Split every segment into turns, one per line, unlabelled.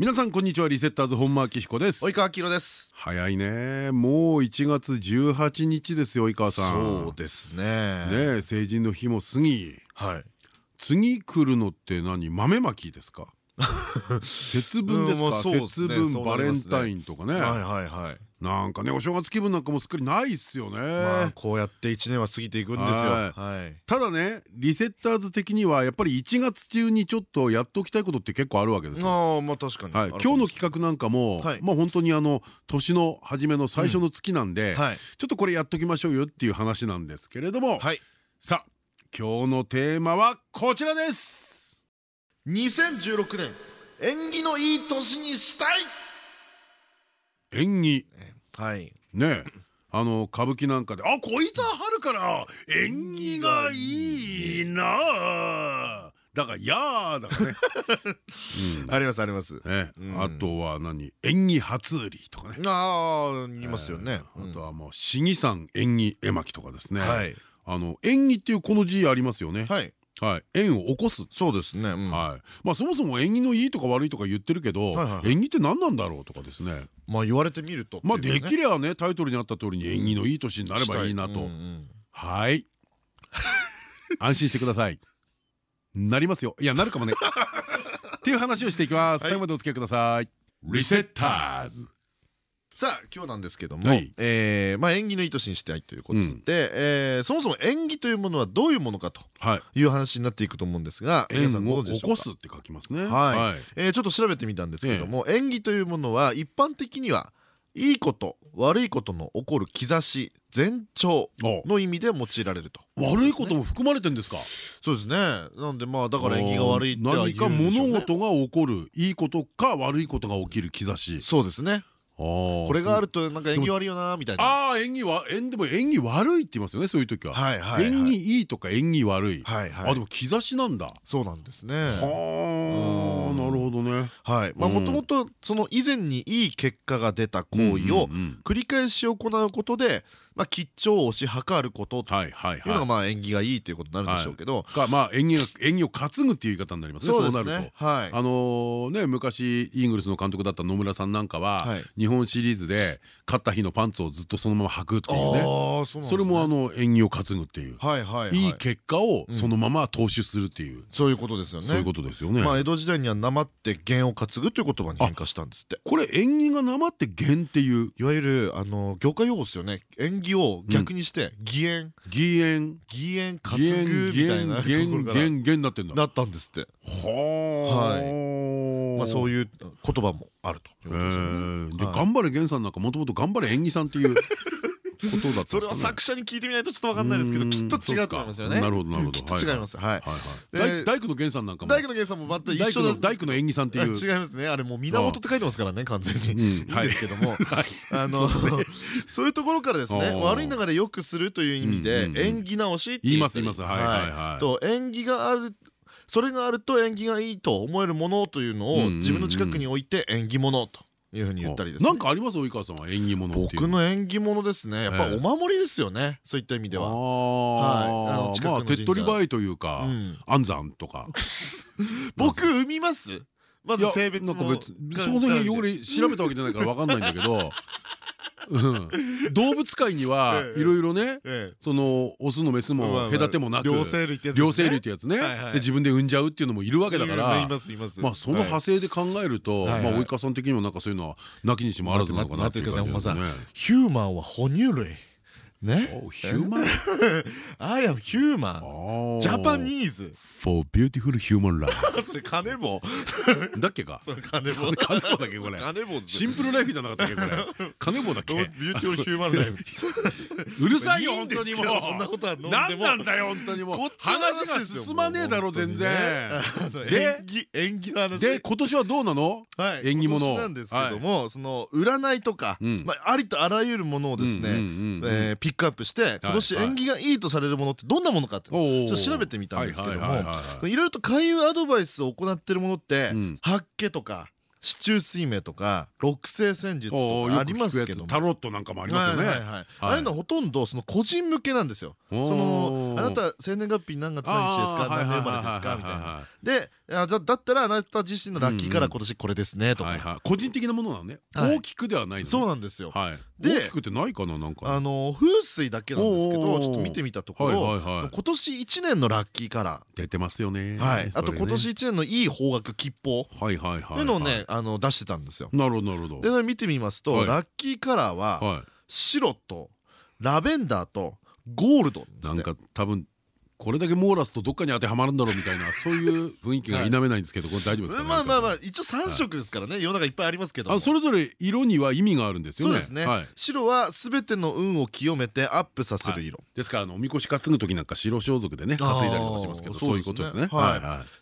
皆さんこんにちは。リセッターズ本間明彦です。
及川明です。
早いね。もう1月18日ですよ及川さ
ん。そうですね。
ね成人の日も過ぎ。
はい。
次来るのって何？豆まきですか？節分ですか？節分バレンタインとかね。はい
はいはい。
なんかねお正月気分なんかもすっかりないっすよね。
こうやって1年は過ぎていくんですよ。
ただねリセッターズ的にはやっぱり1月中にちょっとやっておきたいことって結構あるわけですよ。
あまあ確かに。
今日の企画なんかもまあ本当にあの年の初めの最初の月なんでちょっとこれやっときましょうよっていう話なんですけれども。さあ今日のテーマはこちらです
2016年縁起のいい年にしたい。
縁起。
はい。
ねあの歌舞伎なんかで「あこいつは春から縁起がいいな」だから「やー」だからね。
ありますあります。
あとは何？縁起初売りとかね。
ああ言いますよね。
あとはもう市議さん縁起絵巻とかですね。あの縁起っていうこの字ありますよね。はいはい、縁を起こす。
そうですね、
はい、まあそもそも縁起のいいとか悪いとか言ってるけど縁起って何なんだろうとかですね。
まあ言われてみると
まあできればねタイトルにあった通りに縁起のいい年になればいいなと。はい。安心してください。なりますよ。いやなるかもね。っていう話をしていきます。最後までお付き合いください。リセッターズ
さあ今日なんですけども、はい、えー、まあ縁起のいい年にしたいということで、うん、えー、そもそも縁起というものはどういうものかとい。う話になっていくと思うんですが、
縁を起こすって書きますね。
はい、はい、えー、ちょっと調べてみたんですけども、えー、縁起というものは一般的にはいいこと悪いことの起こる兆し前兆の意味で用いられると。
悪いことも含まれてんですか？
そうですね。なんでまあだから縁起が悪いって
何か物事が起こるいいことか悪いことが起きる兆し
そうですねこれがあるとなんか縁起悪いよなみたいな。
ああ縁起は縁でも縁起悪いって言いますよねそういう時は。縁起いいとか縁起悪い。あでも兆しなんだ。
そうなんですね。
はあなるほどね。
はい。まあもともとその以前にいい結果が出た行為を繰り返し行うことでまあ吉兆を推し量ることというのがまあ縁起がいいということになるんでしょうけど。
まあ縁起が縁起を担ぐっていう言い方になりますね。そうなると。あのね昔イーグルスの監督だった野村さんなんかは日本シリーズで勝った日のパンツをずっとそのまま履くっていうね。それもあの縁起を担ぐっていう。いい結果をそのまま踏襲するっていう。
そういうことですよね。
そういうことですよね。
まあ江戸時代にはなまって弦を担ぐという言葉に変化した。んですって
これ縁起がなまって弦っていう？
いわゆるあの業界用語ですよね。縁起を逆にして義援
義援
義援担ぐみたいなところから
義援なってんだ。
なったんですって。はい。まあそういう言葉もあるとで
頑張れ源さんなんかもともと頑張れ縁起さんっていうことだ
それは作者に聞いてみないとちょっと分かんないですけどきっと違うと思いますよね。
なるほどなるほど。
きっと違います。はい
大工の源さんなんかも。
大工の源さんもまた一緒の
大工の縁起さんっていう。
違いますね。あれもう源って書いてますからね完全に。い。いんですけども。あのそういうところからですね悪い流れよくするという意味で縁起直し
言います言います。はいはいはい。
と縁起があるそれがあると縁起がいいと思えるものというのを自分の近くに置いて縁起物というふうに言ったりです
なんかあります？及川さんは縁起物
僕の縁起物ですね。やっぱお守りですよね。そういった意味では。
はい。まあ手っ取り早いというか安産とか。
僕産みます？まず性別の。その
辺汚れ調べたわけじゃないから分かんないんだけど動物界には いろいろねそのオスのメスも隔てもなく
両生類って
やつね。自分で産んじゃうっていうのもいるわけだからまあその派生で考えるとまあ及川さん的にもなんかそういうのはなきにしもあらずなのかなっていう感じ
ヒューマンは哺乳類ね。
ヒューマン
I am human. Japanese
for beautiful human life.
それカネボウ。
だっけか？
それカネ
ボウ。カネボウだっけこれ。
カネボウ
シンプルライフじゃなかったっけこれ。カネボウだっけ？
beautiful human life
うるさいよ本当にもう。
そんなことは飲んでも。
何なんだよ本当にもう。話が進まねえだろ全然。
演技演技の話。
で今年はどうなの？縁起物
なんですけどもその占いとかまあありとあらゆるものをですねピックアップして今年縁起がいいとされるものってどんなものかってちょっと調べてみたんですけどもいろいろと開運アドバイスを行ってるものって八卦とか四柱推命とか六星戦術とかありますけど
タロットなんかもありますよね。
ああいうのはほとんどその個人向けなんですよ。そのあなた生年月日何月何日ですか何年生まれですかみたいな。でだったらあなた自身のラッキーから今年これですねとか。
個人的なものなのね大きくではない
そうなんですよ。
大きくてないかななんか。
あの風水だけなんですけどちょっと見てみたところ今年一年のラッキーカラー。
出てますよね。
あと今年一年のいい方角吉報。っていうのをねあの出してたんですよ。
なるほどなるほ
ど。で見てみますとラッキーカラーは白とラベンダーとゴールド
なんか多分これだけ網羅すとどっかに当てはまるんだろうみたいなそういう雰囲気が否めないんですけどこれ大丈夫ですか？
まあまあまあ一応3色ですからね世の中いっぱいありますけど
あそれぞれ色には意味があるんですよね。
そうですね。白はすべての運を清めてアップさせる色。
で
すからおみこし担ぐ時なんか白装束でね担いだりとかしますけどそういうことですね。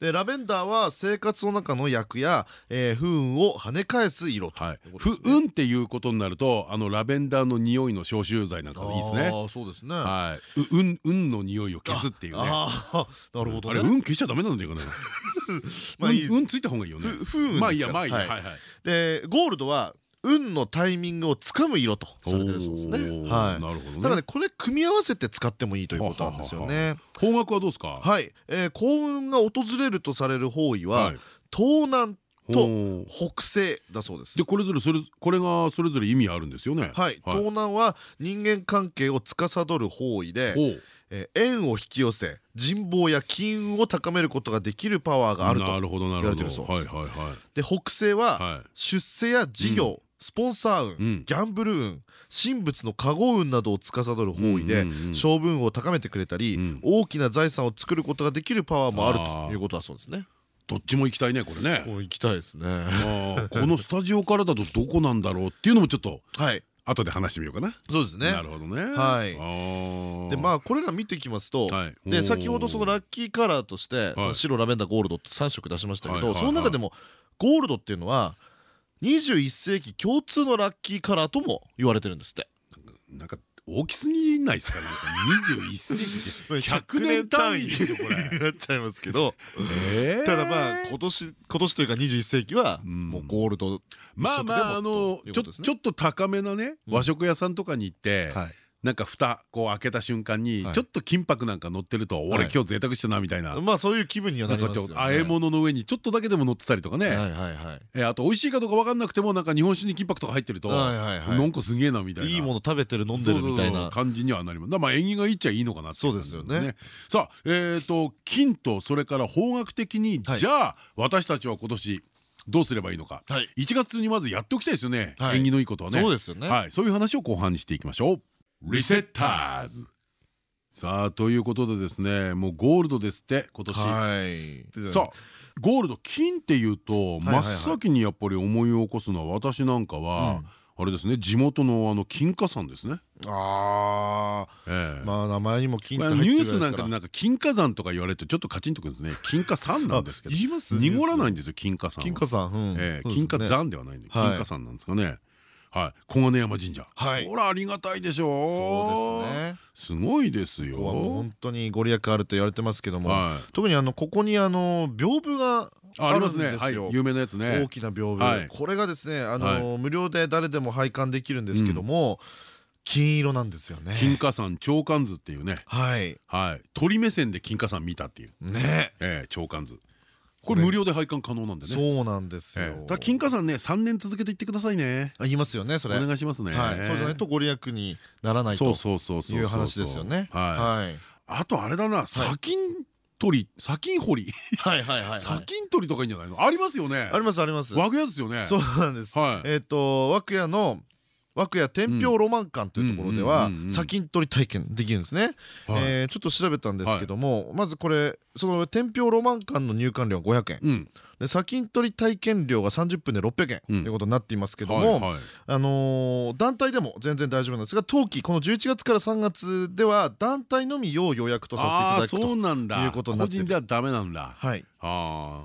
でラベンダーは生活の中の役や不運を跳ね返す色
不運っていうことになるとあのラベンダーの匂いの消臭剤なんかいいですね。
そうですね。
はい。運運の匂いを消すっていうね
なるほど
あれ運消しちゃダメなんだよね まあ運ついた方がいいよねまあいいやまあいいや
でゴールドは運のタイミングをつかむ色とされてるそうですね。はい。なるほどだからねこれ組み合わせて使ってもいいということなんですよね。
方角はどうですか？
はい。幸運が訪れるとされる方位は東南と北西だそうです。
でこれぞれそれこれがそれぞれ意味あるんですよね。
はい。東南は人間関係を司る方位で。縁を引き寄せ人望や金運を高めることができるパワーがあると言われてるそうです。で北西は出世や事業、スポンサー運、ギャンブル運神仏の加護運などを司る方位で勝負運を高めてくれたり大きな財産を作ることができるパワーもあるということだそうですね。
どっちも行きたいねこれね。
行きたいですね。
このスタジオからだとどこなんだろうっていうのもちょっと。はい。後で話してみようかな。
そうですね。
なるほどね。
はい。でまあこれら見ていきますと、で先ほどそのラッキーカラーとして白ラベンダーゴールドって3色出しましたけど、その中でもゴールドっていうのは21世紀共通のラッキーカラーとも言われてるんですって。
なんか大きすぎないですか？ね。21世紀100 年単位ですよこれ。
なっちゃいますけど。ただまあ今年今年というか21世紀はもうゴールド
まあまああのちょちょっと高めなね和食屋さんとかに行って。なんか蓋こう開けた瞬間にちょっと金箔なんか乗ってると俺今日贅沢してなみたいな。
まあそういう気分にはなりますよね。
和え物の上にちょっとだけでも乗ってたりとかね。あと美味しいかどうか分かんなくてもなんか日本酒に金箔とか入ってるとなんかすげえなみたいな。い
いもの食べてる飲んでるみたいな。
感じにはなります。まあ縁起がいいっちゃいいのかな
そうですよね。
さあえっと金とそれから方角的にじゃあ私たちは今年どうすればいいのか、はい、1月にまずやっておきたいですよね、縁起のいいことはね。
そうですよね、
はい、そういう話を後半にしていきましょうリセッターズさあということでですねもうゴールドですって今年さあゴールド金っていうと真っ先にやっぱり思い起こすのは私なんかは、あれですね地元のあの金華山ですね。
ああ、まあ名前にも金
ニュースなんかでなんか金華山とか言われるとちょっとカチンとくるんですね。金華山なんですけど。濁らないんですよ金華山。
金華山。
金華山ではないんで金華山なんですかね。はい、小金山神社。ほらありがたいでしょ？う。そうですね。すごいですよ。
本当にご利益あると言われてますけども、特にあのここにあの屏風がありますね。
有名なやつね。
大きな屏風。これがですね、あの無料で誰でも拝観できるんですけども。金色なんですよね。
金華山長官図っていうね。はい。はい。鳥目線で金華山見たっていう。ね。ええ、長官図。これ無料で拝観可能なんでね。
そうなんですよ。
だ金華山ね三年続けて行ってくださいね。
言いますよねそれ。
お願いしますね。
そうじゃないとご利益にならないという話ですよね。
はい。あとあれだな砂金取り砂金掘りはいはいはい砂金取りとかいいんじゃないの？ありますよね
ありますあります
和具屋ですよね
そうなんですえっと和具屋の枠や天平ロマン館というところでは砂金取り体験できるんですね。えちょっと調べたんですけどもまずこれその天平ロマン館の入館料は500円。で砂金取り体験料が30分で600円ということになっていますけどもあの団体でも全然大丈夫なんですが冬季この11月から3月では団体のみ要予約とさせていただくということになって
個人ではダメなんだ。
はい。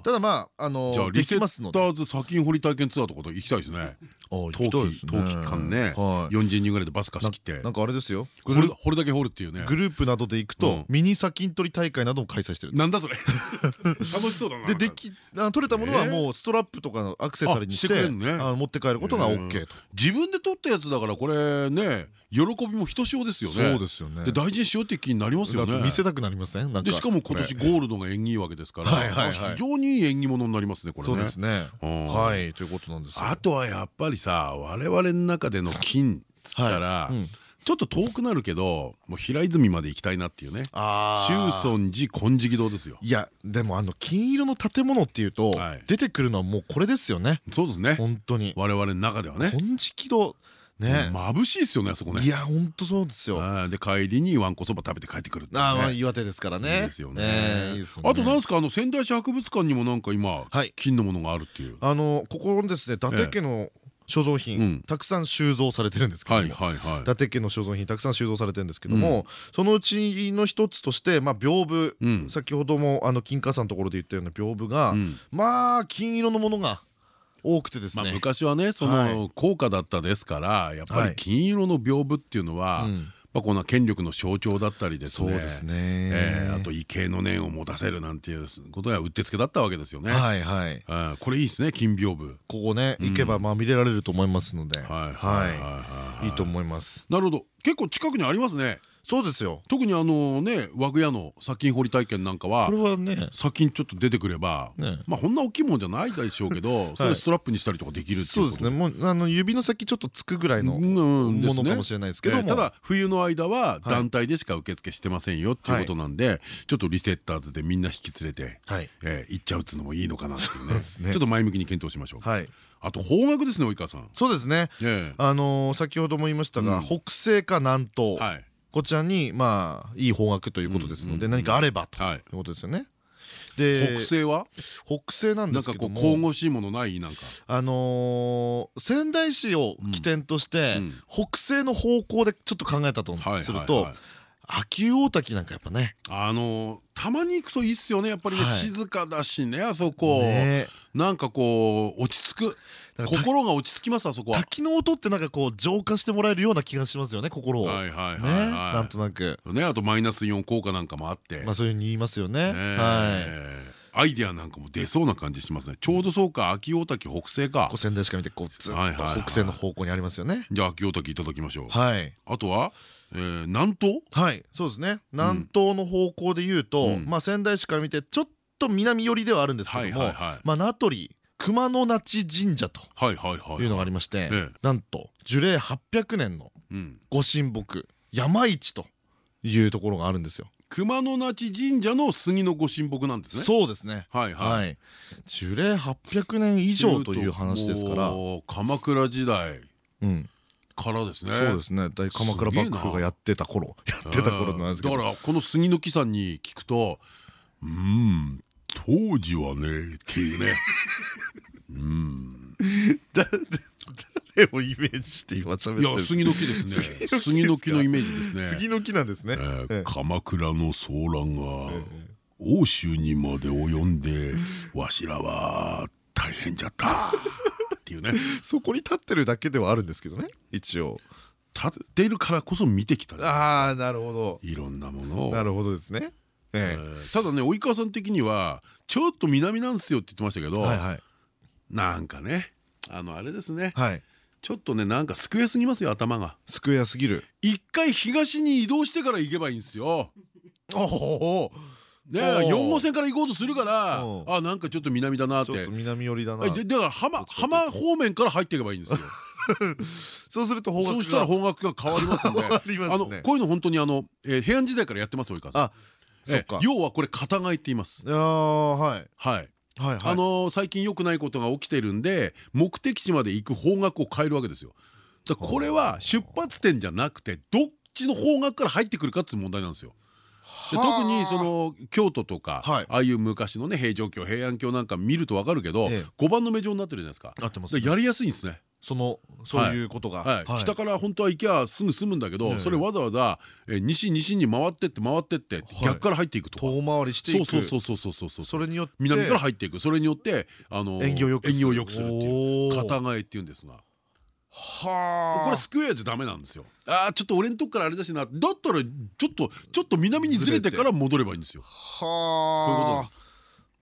ただまああの
じゃあリセッターズ砂金掘り体験ツアーとか行きたいですね。冬季冬季間ね。40人ぐらいでバス貸し切って。
なんかあれですよ。
掘るだけ掘るっていうね。
グループなどで行くとミニ砂金取り大会なども開催してる。
なんだそれ。楽しそうだな。
ででき取れたものはもうストラップとかのアクセサリーにして持って帰ることが OK と。
自分で取ったやつだからこれね喜びもひとしおですよね。
そうですよね。
で大事にしようって気になりますよね。
見せたくなりません？
でしかも今年ゴールドが縁起いいわけですから。非常にいい縁起物になりますねこれね。
そうですね。はいということなんです
あとはやっぱりさ我々の中での金つったらちょっと遠くなるけどもう平泉まで行きたいなっていうね。中尊寺金色堂ですよ。
いやでもあの金色の建物っていうと出てくるのはもうこれですよね。
そうですね。
本当に。
我々の中ではね。
金色堂ね。
眩しいですよねあそこね。
いや本当そうですよ。
で帰りにわんこそば食べて帰ってくる
ああ岩手ですからね。
ですよね。あとなんですか？あの仙台市博物館にもなんか今金のものがあるっていう。
あのここですね伊達家の所蔵品たくさん収蔵されてるんですけども伊達家の所蔵品たくさん収蔵されてるんですけどもそのうちの一つとしてまあ屏風先ほどもあの金華さんのところで言ったような屏風がまあ金色のものが多くてですね。
昔はねその高価だったですからやっぱり金色の屏風っていうのはまあこの権力の象徴だったりですね。あと畏敬の念を持たせるなんていうことがうってつけだったわけですよね。はいはい。これいいですね金屏風。
ここね行けばまあ見れられると思いますので。はい。いいと思います。
なるほど。結構近くにありますね
そうですよ。
特にあのね和具屋の砂金掘り体験なんかはこれはね。砂金ちょっと出てくればまあこんな大きいもんじゃないでしょうけどそれストラップにしたりとかできる
そうですね。もうあの指の先ちょっとつくぐらいのものかもしれないですけど
ただ冬の間は団体でしか受付してませんよっていうことなんでちょっとリセッターズでみんな引き連れて行っちゃうっつうのもいいのかなっていうね。ちょっと前向きに検討しましょう。あと方角ですね及川さん。
そうですね。あの先ほども言いましたが北西か南東こちらにまあいい方角ということですので何かあればということですよね。
で北西は？
北西なんですけど
も。神々しいものない？なんか。
あの仙台市を起点として北西の方向でちょっと考えたとすると秋大滝なんかやっぱね。
あのたまに行くといいっすよね。やっぱりね静かだしねあそこ。なんかこう落ち着く。心が落ち着きますあそこは。
滝の音ってなんかこう浄化してもらえるような気がしますよね心を。はいはいはいなんとなく。
ねあとマイナスイオン効果なんかもあって。
まあそういうふうに言いますよね。はい
アイデアなんかも出そうな感じしますね。ちょうどそうか秋大滝北西か。
仙台しか見てこうずっと北西の方向にありますよね。
じゃあ秋大滝いただきましょう。はい。あとは南東？
はいそうですね。南東の方向で言うとまあ仙台市から見てちょっと南寄りではあるんですけどもまあ名取熊野那智神社というのがありましてなんと樹齢800年のご神木山一というところがあるんですよ。
熊野那智神社の杉のご神木なんですね。
そうですね。はいはい。樹齢800年以上という話ですから。
鎌倉時代。うん。からですね。
そうですね。大鎌倉幕府がやってた頃、やってた頃なんですけ
ど。だからこの杉の木さんに聞くと、うん、当時はねっていうね。うん。
誰をイメージして今喋って
るいや杉の木ですね。杉の木のイメージですね。
杉の木なんですね。
鎌倉の騒乱が欧州にまで及んでわしらは大変じゃった。っていうね。
そこに立ってるだけではあるんですけどね一応。
立っているからこそ見てきた
ああなるほど。
いろんなもの
なるほどですね。
ただね及川さん的にはちょっと南なんですよって言ってましたけどなんかねあのあれですね。はいちょっとねなんかスクエアすぎますよ頭が。
スクエアすぎる。
一回東に移動してから行けばいいんですよ。おおね4号線から行こうとするからあなんかちょっと南だなって。ちょっ
と南寄りだな。だ
から浜浜方面から入っていけばいいんですよ。
そうすると方角
そうしたら方角が変わりますんで。あのこういうの本当にあの平安時代からやってます及川さん要はこれ片貝って言います。ああはい。はいあの最近良くないことが起きてるんで目的地まで行く方角を変えるわけですよ。これは出発点じゃなくてどっちの方角から入ってくるかっていう問題なんですよ。で特にその京都とか、ああいう昔のね平城京平安京なんか見ると分かるけど、え5番の目状になってるじゃないですか。なってます、やりやすいんですね。
そのそういうことが。
北から本当は行きゃすぐ済むんだけどそれわざわざ西西に回ってって回ってって逆から入っていくとか。
遠回りしていく。
そうそうそうそうそうそう
それによって
南から入っていく。それによってあの
縁起をよく
するっていう片替えっていうんですが。はあ。これスクエアじゃダメなんですよ。ああちょっと俺んとこからあれだしな。だったらちょっとちょっと南にずれてから戻ればいいんですよ。はあ。そういうことです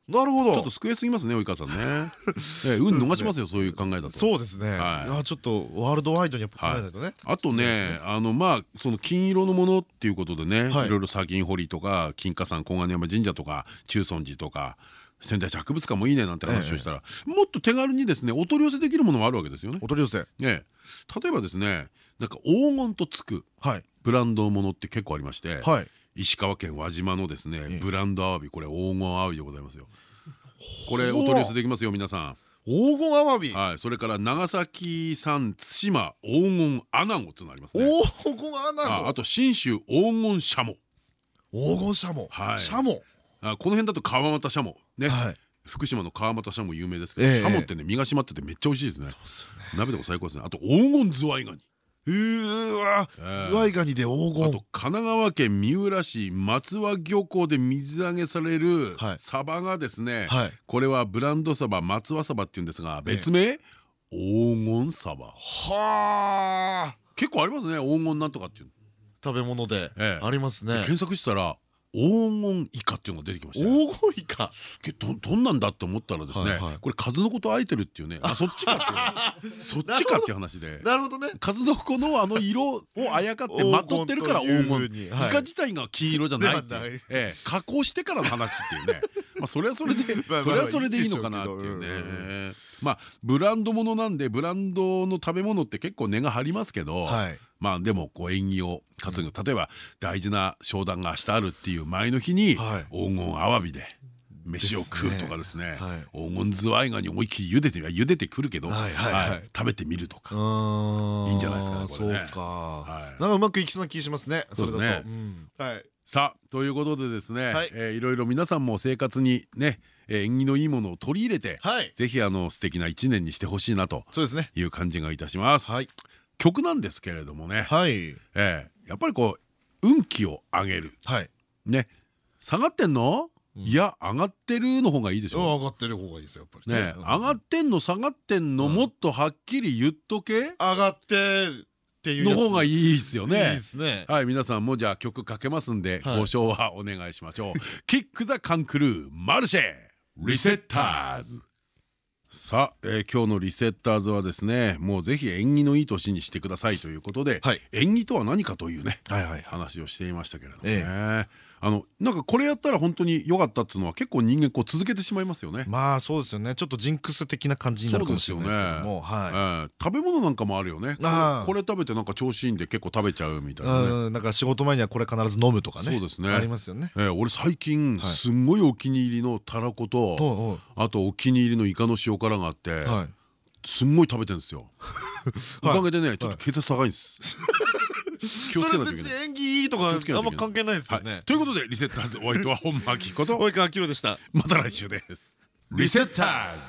なるほど。
ちょっと救えすぎますね及川さんね。運逃しますよそういう考えだと。
そうですね。あちょっとワールドワイドにやっぱ考えないとね。
あとねあのまあその金色のものっていうことでねい。ろいろ砂金掘りとか金華山金金山神社とか中尊寺とか仙台博物館もいいねなんて話をしたら、もっと手軽にですねお取り寄せできるものもあるわけですよね。
お取り寄せ、
ね、例えばですねなんか黄金とつくブランドものって結構ありまして、はい、石川県輪島のですねブランドアワビこれ黄金アワビでございますよ。これお取り寄せできますよ皆さん。
黄金アワビ？
はい。それから長崎産対馬黄金アナゴっていうのありますね。
黄金アナ
ゴあと信州黄金シャモ。
黄金シャモ？シャモ？
あこの辺だと川俣シャモ。ね、福島の川俣シャモ有名ですけど、シャモってね身が締まっててめっちゃ美味しいですね。鍋とか最高ですね。あと黄金ズワイガニ
うわズワイガニで黄金。あと
神奈川県三浦市松和漁港で水揚げされるサバがですねこれはブランドサバ松和サバっていうんですが別名黄金サバ。はあ。結構ありますね黄金なんとかっていう
食べ物でありますね。
検索したら黄金イカっていうのが出てきました
黄金イカ。
すげえどどんなんだって思ったらですねこれ数の子とあえてるっていうね。あそっちかっていう。そっちかっていう話で。
なるほど。ね。
数の子のあの色をあやかってまとってるから黄金。イカ自体が金色じゃないえ加工してからの話っていうね。まあそれはそれで それはそれでいいのかなっていうねまあブランドものなんでブランドの食べ物って結構値が張りますけどまあでもこう縁起を担ぐ。例えば大事な商談が明日あるっていう前の日に黄金アワビで飯を食うとかですね。黄金ズワイガニ思いっきり茹でて茹でてくるけど食べてみるとか。いいんじゃないですかねこれね。なん
かうまくいきそうな気しますね。そうですね。
さあということでですねいろいろ皆さんも生活にね縁起のいいものを取り入れてぜひあの素敵な一年にしてほしいなという感じがいたします。曲なんですけれどもね、はい。えー、やっぱりこう運気を上げる、はい、ね。下がってんの？いや上がってるの方がいいでしょ
上がってる方がいいですよやっぱり
ね。上がってんの下がってんの？もっとはっきり言っとけ？
上がってっていう
の方がいいですよね。はい皆さんもじゃあ曲かけますんでご唱和お願いしましょう。キックザカンクルーマルシェリセッターズ。さあ、えー、今日のリセッターズはですねもうぜひ縁起のいい年にしてくださいということで、はい、縁起とは何かというね話をしていましたけれどもね。えーあのなんかこれやったら本当に良かったっつうのは結構人間こう続けてしまいますよね。
まあそうですよね。ちょっとジンクス的な感じになるかもしれないですけども、
はい、食べ物なんかもあるよね。これ食べてなんか調子いいんで結構食べちゃうみたいなね。
なんか仕事前にはこれ必ず飲むとかね。そうですね。ありますよね。
俺最近すんごいお気に入りのたらことあとお気に入りのイカの塩辛があってすんごい食べてるんですよ。おかげでねちょっと血圧高いんです
気をつけないといけない。演技いいとかあんま関係ないですよね。
ということでリセッターズお相手は本間明子と
及川明でした。
また来週です。リセッターズ